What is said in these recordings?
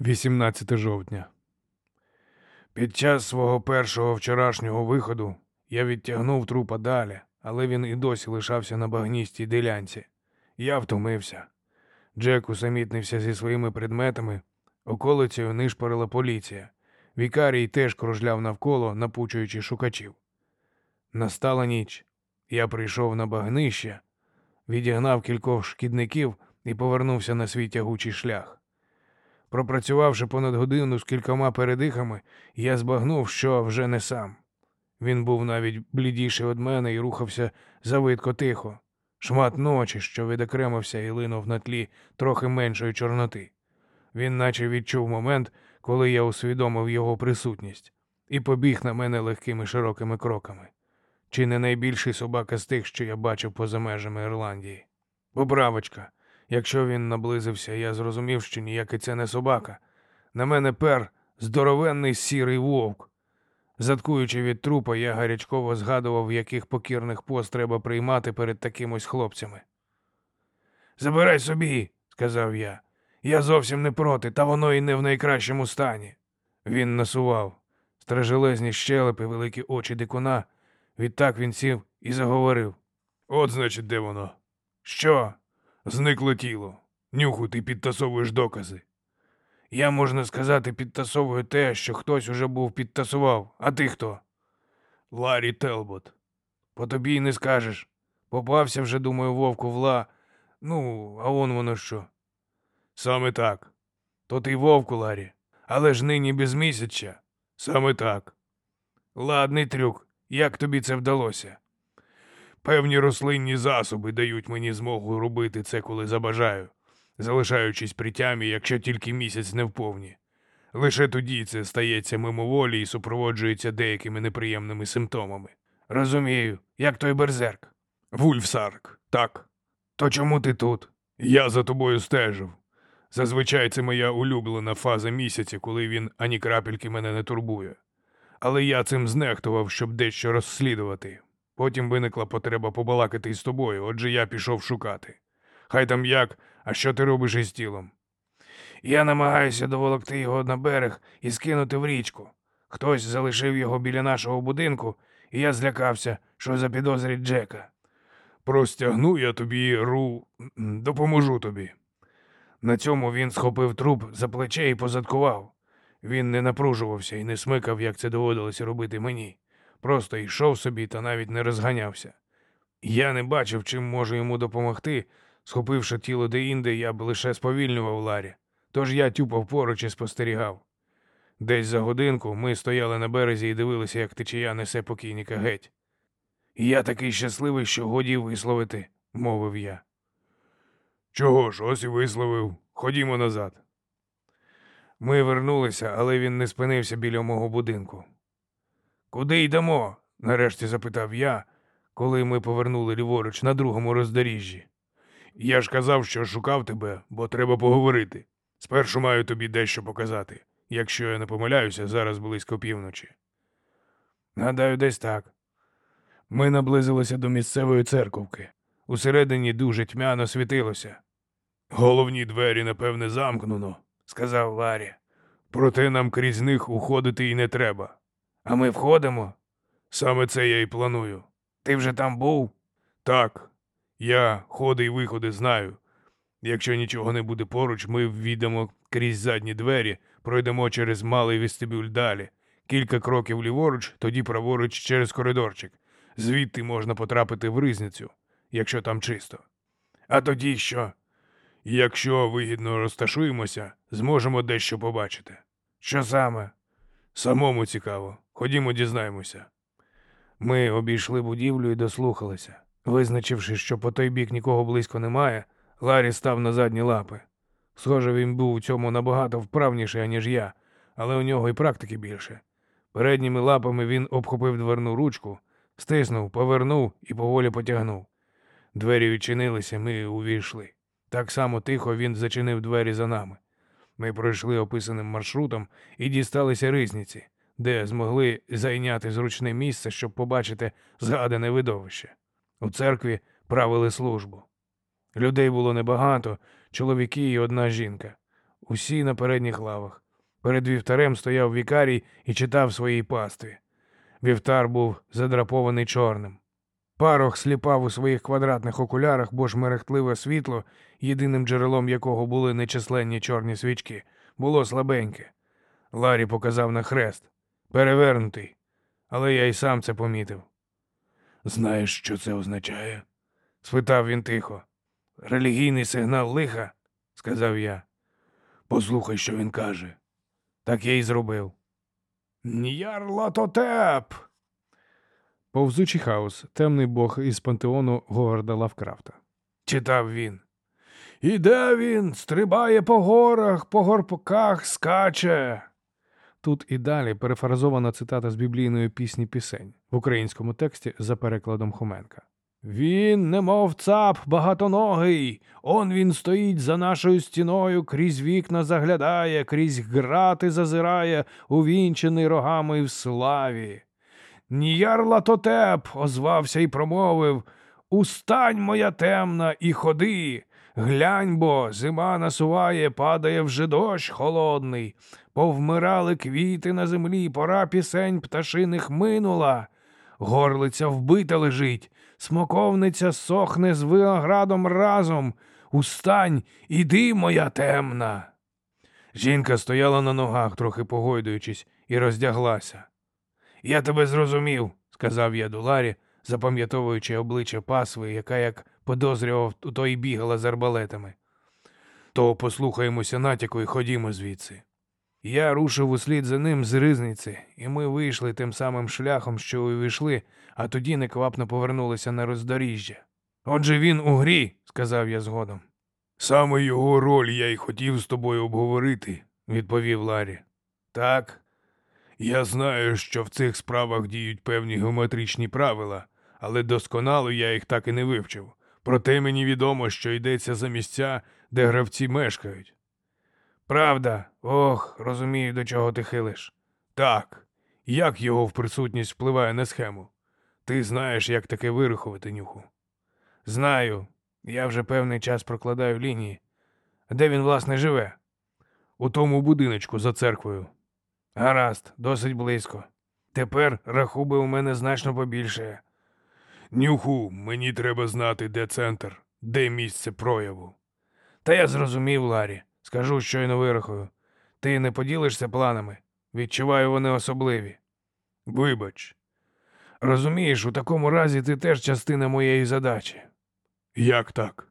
18 жовтня. Під час свого першого вчорашнього виходу я відтягнув трупа далі, але він і досі лишався на багністій ділянці. Я втомився. Джек усамітнився зі своїми предметами, околицею нишпорила поліція. Вікарій теж кружляв навколо, напучуючи шукачів. Настала ніч. Я прийшов на багнище, відігнав кількох шкідників і повернувся на свій тягучий шлях. Пропрацювавши понад годину з кількома передихами, я збагнув, що вже не сам. Він був навіть блідіший від мене і рухався завидко тихо, шмат ночі, що відокремився і линув на тлі трохи меншої чорноти. Він наче відчув момент, коли я усвідомив його присутність, і побіг на мене легкими широкими кроками. Чи не найбільший собака з тих, що я бачив поза межами Ірландії? Поправочка. Якщо він наблизився, я зрозумів, що ніякий це не собака. На мене пер здоровенний сірий вовк. Заткуючи від трупа, я гарячково згадував, яких покірних пост треба приймати перед таким ось хлопцями. Забирай собі, сказав я. Я зовсім не проти, та воно і не в найкращому стані. Він насував. Стражелезні щелепи, великі очі дикуна. Відтак він сів і заговорив. От, значить, де воно? Що? Зникло тіло. Нюху, ти підтасовуєш докази. Я, можна сказати, підтасовую те, що хтось уже був підтасував. А ти хто? Ларі Телбот. По тобі й не скажеш. Попався вже, думаю, вовку вла. Ну, а он воно що. Саме так. То ти вовку, Ларі. Але ж нині без місяця. Саме так. Ладний трюк. Як тобі це вдалося? Певні рослинні засоби дають мені змогу робити це, коли забажаю, залишаючись при тямі, якщо тільки місяць не вповні. Лише тоді це стається мимоволі і супроводжується деякими неприємними симптомами. Розумію, як той берзерк. Вульфсарк, так. То чому ти тут? Я за тобою стежив. Зазвичай це моя улюблена фаза місяця, коли він ані крапельки мене не турбує. Але я цим знехтував, щоб дещо розслідувати. Потім виникла потреба побалакати із тобою, отже я пішов шукати. Хай там як, а що ти робиш із тілом? Я намагаюся доволокти його на берег і скинути в річку. Хтось залишив його біля нашого будинку, і я злякався, що запідозрить Джека. Простягну я тобі ру, допоможу тобі. На цьому він схопив труп за плече і позадкував. Він не напружувався і не смикав, як це доводилося робити мені. Просто йшов собі та навіть не розганявся. Я не бачив, чим можу йому допомогти. Схопивши тіло деінде, я б лише сповільнював Ларі. Тож я тюпав поруч і спостерігав. Десь за годинку ми стояли на березі і дивилися, як течія несе покійника геть. Я такий щасливий, що годі висловити, мовив я. Чого ж, ось і висловив. Ходімо назад. Ми вернулися, але він не спинився біля мого будинку. Куди йдемо? нарешті запитав я, коли ми повернули ліворуч на другому роздоріжжі. Я ж казав, що шукав тебе, бо треба поговорити. Спершу маю тобі дещо показати. Якщо я не помиляюся, зараз близько півночі. Гадаю, десь так. Ми наблизилися до місцевої церковки. Усередині дуже тьмяно світилося. Головні двері, напевне, замкнено, сказав Ларі. Проте нам крізь них уходити і не треба. А ми входимо? Саме це я і планую. Ти вже там був? Так. Я ходи й виходи знаю. Якщо нічого не буде поруч, ми ввійдемо крізь задні двері, пройдемо через малий вестибюль далі. Кілька кроків ліворуч, тоді праворуч через коридорчик. Звідти можна потрапити в ризницю, якщо там чисто. А тоді що? Якщо вигідно розташуємося, зможемо дещо побачити. Що саме? Самому цікаво. Ходімо, дізнаємося. Ми обійшли будівлю і дослухалися. Визначивши, що по той бік нікого близько немає, Ларі став на задні лапи. Схоже, він був у цьому набагато вправніший, аніж я, але у нього і практики більше. Передніми лапами він обхопив дверну ручку, стиснув, повернув і поволі потягнув. Двері відчинилися, ми увійшли. Так само тихо він зачинив двері за нами. Ми пройшли описаним маршрутом і дісталися ризниці, де змогли зайняти зручне місце, щоб побачити згадане видовище. У церкві правили службу. Людей було небагато, чоловіки і одна жінка. усі на передніх лавах. Перед вівтарем стояв вікарій і читав своїй пастві. Вівтар був задрапований чорним. Парох сліпав у своїх квадратних окулярах, бо ж мерехтливе світло, єдиним джерелом якого були нечисленні чорні свічки, було слабеньке. Ларі показав на хрест, перевернутий, але я й сам це помітив. Знаєш, що це означає? спитав він тихо. Релігійний сигнал лиха, сказав я. Послухай, що він каже. Так я й зробив. Ньярлатотеп. Повзучий хаос, темний бог із пантеону Говарда Лавкрафта. Читав він. Іде він, стрибає по горах, по горпках скаче. Тут і далі перефразована цитата з біблійної пісні пісень в українському тексті за перекладом Хоменка. Він, немов цап багатоногий, он він стоїть за нашою стіною, крізь вікна заглядає, крізь грати зазирає, увінчений рогами в славі. Ніярла тотеп озвався і промовив Устань, моя темна, і ходи. Глянь бо, зима насуває, падає вже дощ холодний. Повмирали квіти на землі, пора пісень пташиних минула. Горлиця вбита лежить, смоковниця сохне з виноградом разом. Устань, іди, моя темна. Жінка стояла на ногах, трохи погойдуючись, і роздяглася. Я тебе зрозумів, сказав я Дуларі, запам'ятовуючи обличчя пасви, яка, як подозрював, у той бігала з арбалетами. То послухаємося натяку і ходімо звідси. Я рушив услід за ним з ризниці, і ми вийшли тим самим шляхом, що увійшли, а тоді неквапно повернулися на роздоріжжя. Отже, він у грі, сказав я згодом. Саме його роль я й хотів з тобою обговорити, відповів Ларі. Так, я знаю, що в цих справах діють певні геометричні правила, але досконало я їх так і не вивчив. Проте мені відомо, що йдеться за місця, де гравці мешкають. Правда, ох, розумію, до чого ти хилиш. Так, як його в присутність впливає на схему? Ти знаєш, як таке вирахувати, нюху? Знаю, я вже певний час прокладаю лінії. Де він, власне, живе? У тому будиночку за церквою. Гаразд, досить близько. Тепер рахуби у мене значно побільшає. Нюху, мені треба знати, де центр, де місце прояву. Та я зрозумів, Ларі. Скажу, щойно вирахую. Ти не поділишся планами. Відчуваю, вони особливі. Вибач. Розумієш, у такому разі ти теж частина моєї задачі. Як так?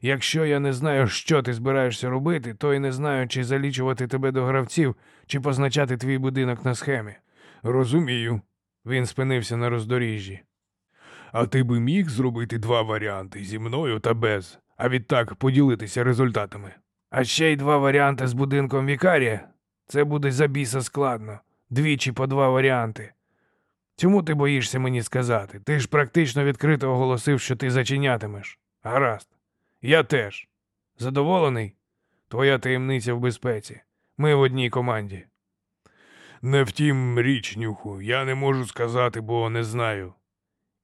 Якщо я не знаю, що ти збираєшся робити, то й не знаю, чи залічувати тебе до гравців, чи позначати твій будинок на схемі. Розумію. Він спинився на роздоріжжі. А ти би міг зробити два варіанти зі мною та без, а відтак поділитися результатами. А ще й два варіанти з будинком вікарія. Це буде за біса складно. Двічі по два варіанти. Чому ти боїшся мені сказати? Ти ж практично відкрито оголосив, що ти зачинятимеш. Гаразд. Я теж. Задоволений? Твоя таємниця в безпеці. Ми в одній команді. Не втім річ, нюху, я не можу сказати, бо не знаю.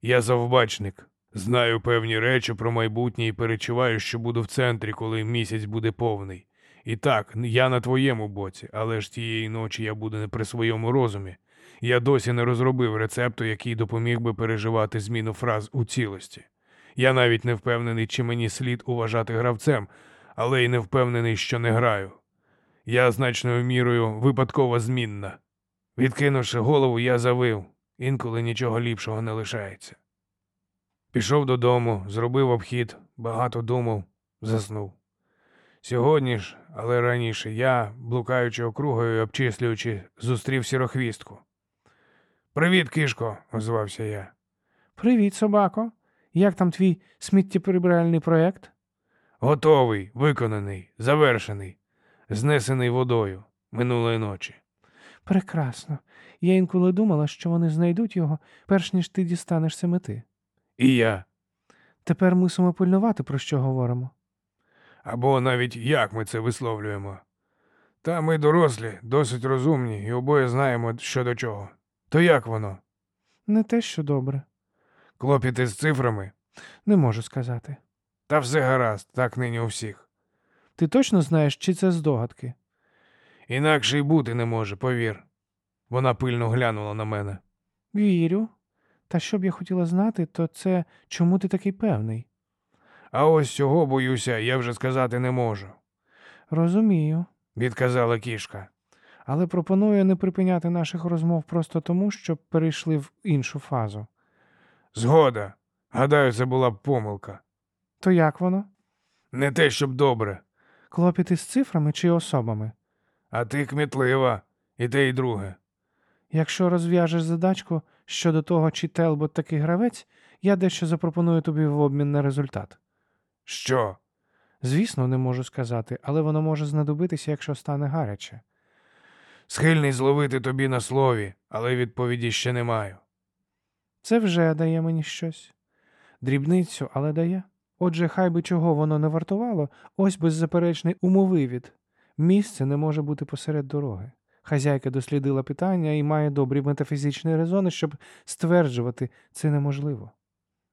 Я завбачник. Знаю певні речі про майбутнє і перечуваю, що буду в центрі, коли місяць буде повний. І так, я на твоєму боці, але ж тієї ночі я буду не при своєму розумі. Я досі не розробив рецепту, який допоміг би переживати зміну фраз у цілості. Я навіть не впевнений, чи мені слід уважати гравцем, але й не впевнений, що не граю. Я значною мірою випадково змінна. Відкинувши голову, я завив, інколи нічого ліпшого не лишається. Пішов додому, зробив обхід, багато думав, заснув. Сьогодні ж, але раніше, я, блукаючи округою і обчислюючи, зустрів сірохвістку. Привіт, кишко, озвався я. Привіт, собако. Як там твій сміттєприбиральний проєкт? Готовий, виконаний, завершений, знесений водою минулої ночі. Прекрасно. Я інколи думала, що вони знайдуть його, перш ніж ти дістанешся мети. І я. Тепер мусимо пильнувати, про що говоримо. Або навіть як ми це висловлюємо. Та ми дорослі, досить розумні, і обоє знаємо, що до чого. То як воно? Не те, що добре. Клопіти з цифрами? Не можу сказати. Та все гаразд, так нині у всіх. Ти точно знаєш, чи це здогадки? Інакше й бути не може, повір. Вона пильно глянула на мене. Вірю. Та що б я хотіла знати, то це чому ти такий певний? А ось цього, боюся, я вже сказати не можу, Розумію. відказала кішка. Але пропоную не припиняти наших розмов просто тому, щоб перейшли в іншу фазу. Згода. Гадаю, це була б помилка. То як воно? Не те, щоб добре. Клопіти з цифрами чи особами? А ти кмітлива, і те, і друге. Якщо розв'яжеш задачку щодо того, чи Телбот такий гравець, я дещо запропоную тобі в обмін на результат. Що? Звісно, не можу сказати, але воно може знадобитися, якщо стане гаряче. Схильний зловити тобі на слові, але відповіді ще не маю. Це вже дає мені щось. Дрібницю, але дає. Отже, хай би чого воно не вартувало, ось беззаперечний умовивід. Місце не може бути посеред дороги. Хазяйка дослідила питання і має добрі метафізичні резони, щоб стверджувати це неможливо.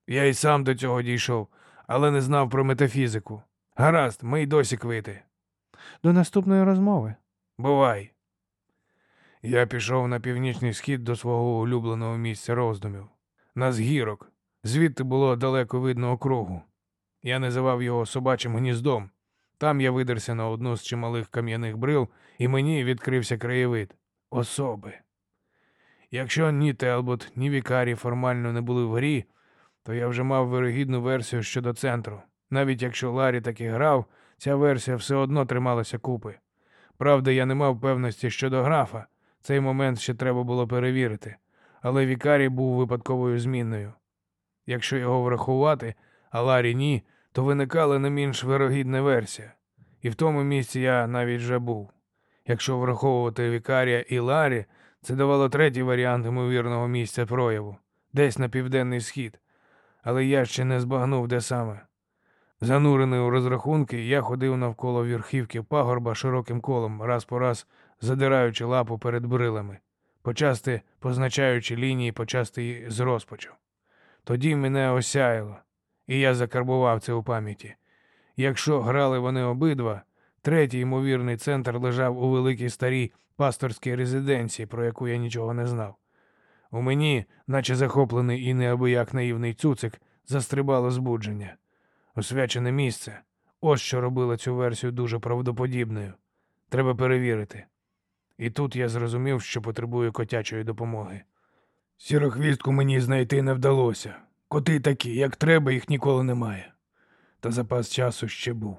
Я й сам до цього дійшов, але не знав про метафізику. Гаразд, ми й досі квити. До наступної розмови. Бувай. Я пішов на північний схід до свого улюбленого місця роздумів. На згірок. Звідти було далеко видно округу. Я називав його собачим гніздом. Там я видерся на одну з чималих кам'яних брил, і мені відкрився краєвид особи. Якщо ні Телбот, ні Вікарі формально не були в грі, то я вже мав вирогідну версію щодо центру. Навіть якщо Ларі таки грав, ця версія все одно трималася купи. Правда, я не мав певності щодо графа. Цей момент ще треба було перевірити, але Вікарій був випадковою змінною. Якщо його врахувати, а Ларі ні, то виникала не менш вирогідна версія. І в тому місці я навіть вже був. Якщо враховувати Вікарія і Ларі, це давало третій варіант ймовірного місця прояву десь на південний схід. Але я ще не збагнув, де саме. Занурений у розрахунки, я ходив навколо верхівки пагорба широким колом, раз по раз задираючи лапу перед брилами, почасти позначаючи лінії, почасти з розпачу. Тоді мене осяяло, і я закарбував це у пам'яті. Якщо грали вони обидва, третій ймовірний центр лежав у великій старій пасторській резиденції, про яку я нічого не знав. У мені, наче захоплений і неабияк наївний цуцик, застрибало збудження. Освячене місце. Ось що робило цю версію дуже правдоподібною. Треба перевірити. І тут я зрозумів, що потребую котячої допомоги. Сірохвістку мені знайти не вдалося. Коти такі, як треба, їх ніколи немає. Та запас часу ще був.